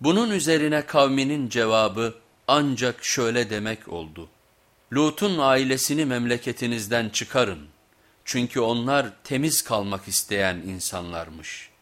Bunun üzerine kavminin cevabı ancak şöyle demek oldu. Lut'un ailesini memleketinizden çıkarın. Çünkü onlar temiz kalmak isteyen insanlarmış.''